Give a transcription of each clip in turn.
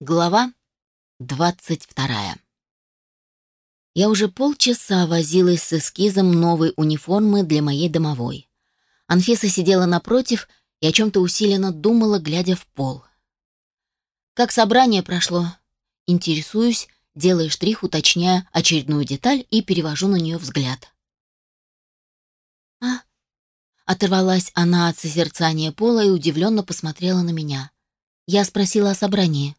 Глава двадцать вторая. Я уже полчаса возилась с эскизом новой униформы для моей домовой. Анфиса сидела напротив и о чем-то усиленно думала, глядя в пол. Как собрание прошло? Интересуюсь, делая штрих, уточняя очередную деталь и перевожу на нее взгляд. «А?» Оторвалась она от созерцания пола и удивленно посмотрела на меня. Я спросила о собрании.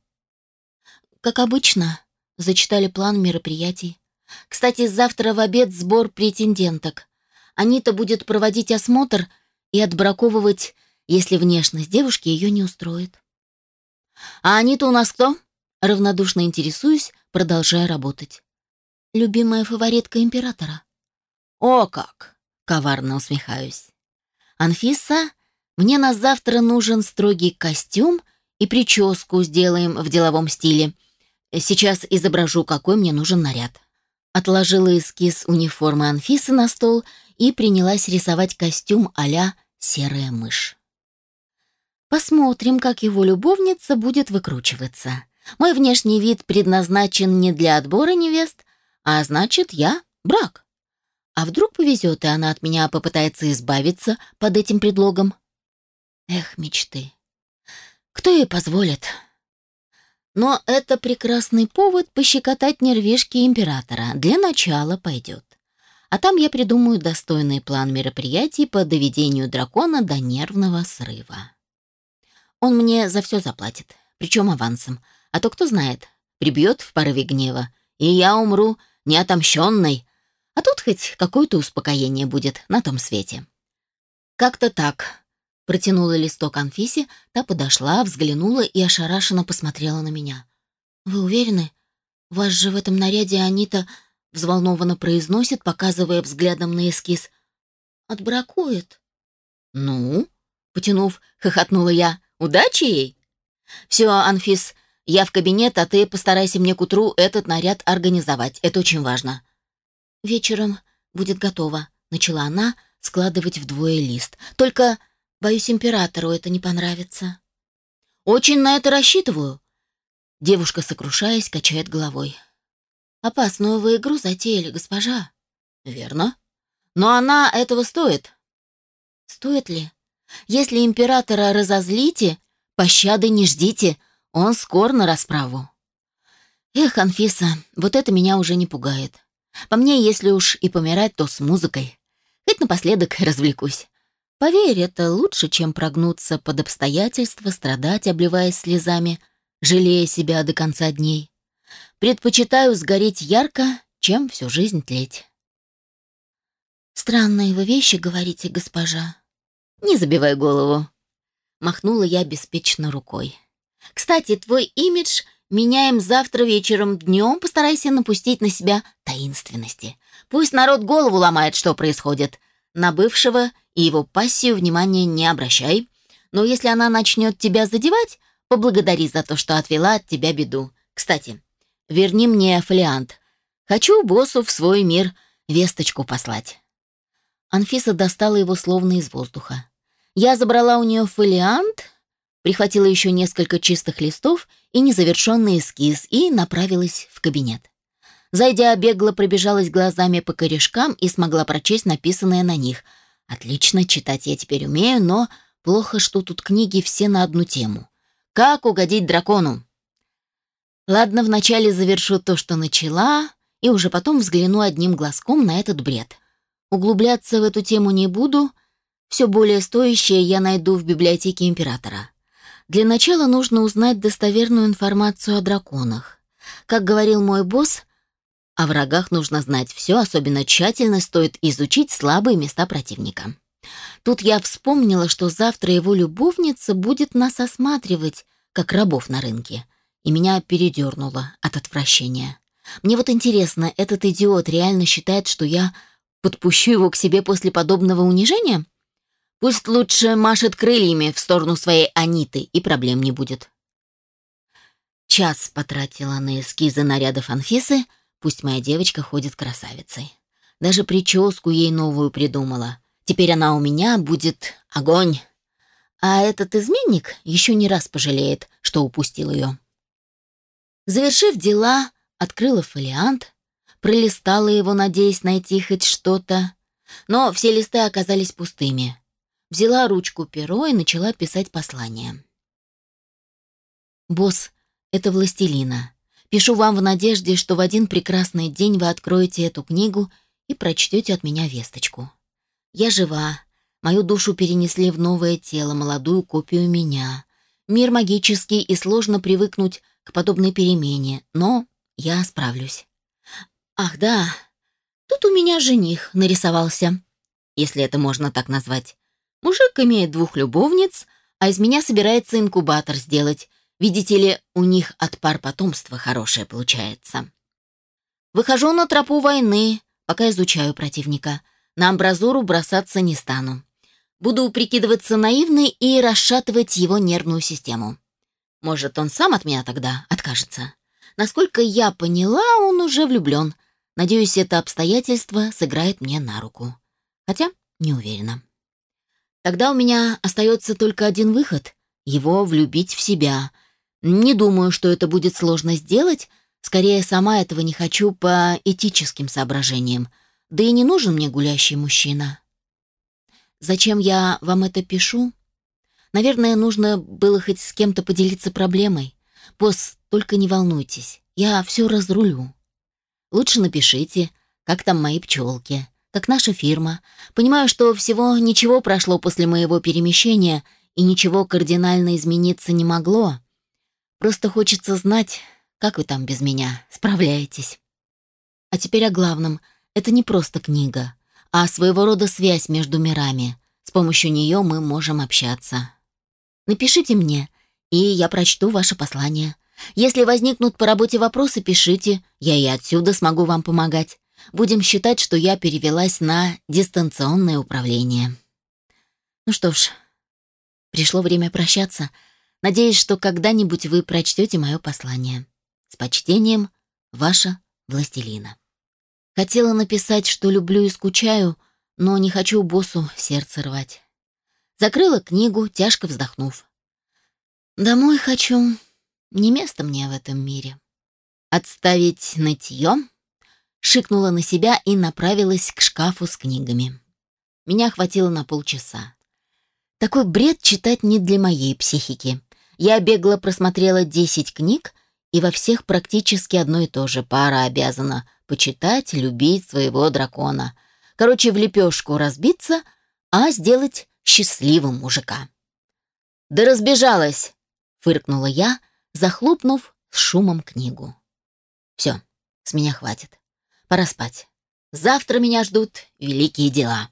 «Как обычно», — зачитали план мероприятий. «Кстати, завтра в обед сбор претенденток. Анита будет проводить осмотр и отбраковывать, если внешность девушки ее не устроит». «А Анита у нас кто?» Равнодушно интересуюсь, продолжая работать. «Любимая фаворитка императора». «О как!» — коварно усмехаюсь. «Анфиса, мне на завтра нужен строгий костюм и прическу сделаем в деловом стиле. Сейчас изображу, какой мне нужен наряд. Отложила эскиз униформы Анфисы на стол и принялась рисовать костюм а серая мышь. Посмотрим, как его любовница будет выкручиваться. Мой внешний вид предназначен не для отбора невест, а значит, я брак. А вдруг повезет, и она от меня попытается избавиться под этим предлогом? Эх, мечты. Кто ей позволит? Но это прекрасный повод пощекотать нервишки императора. Для начала пойдет. А там я придумаю достойный план мероприятий по доведению дракона до нервного срыва. Он мне за все заплатит, причем авансом. А то кто знает, прибьет в порыве гнева, и я умру неотомщенной. А тут хоть какое-то успокоение будет на том свете. Как-то так. Протянула листок Анфисе, та подошла, взглянула и ошарашенно посмотрела на меня. «Вы уверены? Вас же в этом наряде Анита взволнованно произносит, показывая взглядом на эскиз. «Отбракует». «Ну?» — потянув, хохотнула я. «Удачи ей!» «Все, Анфис, я в кабинет, а ты постарайся мне к утру этот наряд организовать. Это очень важно». «Вечером будет готово», — начала она складывать вдвое лист. «Только Боюсь, императору это не понравится. Очень на это рассчитываю. Девушка, сокрушаясь, качает головой. Опасную вы игру затеяли, госпожа. Верно. Но она этого стоит. Стоит ли? Если императора разозлите, пощады не ждите, он скор на расправу. Эх, Анфиса, вот это меня уже не пугает. По мне, если уж и помирать, то с музыкой. Хоть напоследок развлекусь. Поверь, это лучше, чем прогнуться под обстоятельства, страдать, обливаясь слезами, жалея себя до конца дней. Предпочитаю сгореть ярко, чем всю жизнь тлеть. «Странные вы вещи говорите, госпожа». «Не забивай голову», — махнула я беспечно рукой. «Кстати, твой имидж меняем завтра вечером. Днем постарайся напустить на себя таинственности. Пусть народ голову ломает, что происходит. На бывшего и его пассию внимания не обращай. Но если она начнет тебя задевать, поблагодари за то, что отвела от тебя беду. Кстати, верни мне фолиант. Хочу боссу в свой мир весточку послать». Анфиса достала его словно из воздуха. Я забрала у нее фолиант, прихватила еще несколько чистых листов и незавершенный эскиз и направилась в кабинет. Зайдя, бегло пробежалась глазами по корешкам и смогла прочесть написанное на них — Отлично, читать я теперь умею, но плохо, что тут книги все на одну тему. Как угодить дракону? Ладно, вначале завершу то, что начала, и уже потом взгляну одним глазком на этот бред. Углубляться в эту тему не буду, все более стоящее я найду в библиотеке императора. Для начала нужно узнать достоверную информацию о драконах. Как говорил мой босс, о врагах нужно знать все, особенно тщательно стоит изучить слабые места противника. Тут я вспомнила, что завтра его любовница будет нас осматривать, как рабов на рынке, и меня передернуло от отвращения. Мне вот интересно, этот идиот реально считает, что я подпущу его к себе после подобного унижения? Пусть лучше машет крыльями в сторону своей Аниты, и проблем не будет. Час потратила на эскизы нарядов Анфисы — Пусть моя девочка ходит красавицей. Даже прическу ей новую придумала. Теперь она у меня будет огонь. А этот изменник еще не раз пожалеет, что упустил ее. Завершив дела, открыла фолиант, пролистала его, надеясь найти хоть что-то, но все листы оказались пустыми. Взяла ручку перо и начала писать послание. «Босс, это Властелина. Пишу вам в надежде, что в один прекрасный день вы откроете эту книгу и прочтете от меня весточку. Я жива, мою душу перенесли в новое тело, молодую копию меня. Мир магический, и сложно привыкнуть к подобной перемене, но я справлюсь. Ах да, тут у меня жених нарисовался, если это можно так назвать. Мужик имеет двух любовниц, а из меня собирается инкубатор сделать, Видите ли, у них от пар потомства хорошее получается. Выхожу на тропу войны, пока изучаю противника. На амбразуру бросаться не стану. Буду прикидываться наивной и расшатывать его нервную систему. Может, он сам от меня тогда откажется. Насколько я поняла, он уже влюблен. Надеюсь, это обстоятельство сыграет мне на руку. Хотя не уверена. Тогда у меня остается только один выход — его влюбить в себя — не думаю, что это будет сложно сделать, скорее сама этого не хочу по этическим соображениям. Да и не нужен мне гулящий мужчина. Зачем я вам это пишу? Наверное, нужно было хоть с кем-то поделиться проблемой. Босс, только не волнуйтесь, я все разрулю. Лучше напишите, как там мои пчелки, как наша фирма. Понимаю, что всего ничего прошло после моего перемещения, и ничего кардинально измениться не могло. Просто хочется знать, как вы там без меня справляетесь. А теперь о главном. Это не просто книга, а своего рода связь между мирами. С помощью нее мы можем общаться. Напишите мне, и я прочту ваше послание. Если возникнут по работе вопросы, пишите, я и отсюда смогу вам помогать. Будем считать, что я перевелась на дистанционное управление. Ну что ж, пришло время прощаться — Надеюсь, что когда-нибудь вы прочтете мое послание. С почтением, ваша Властелина. Хотела написать, что люблю и скучаю, но не хочу боссу сердце рвать. Закрыла книгу, тяжко вздохнув. Домой хочу. Не место мне в этом мире. Отставить нытье, шикнула на себя и направилась к шкафу с книгами. Меня хватило на полчаса. Такой бред читать не для моей психики. Я бегло просмотрела 10 книг, и во всех практически одно и то же. Пара обязана почитать, любить своего дракона. Короче, в лепешку разбиться, а сделать счастливым мужика. «Да разбежалась!» — фыркнула я, захлопнув с шумом книгу. «Все, с меня хватит. Пора спать. Завтра меня ждут великие дела».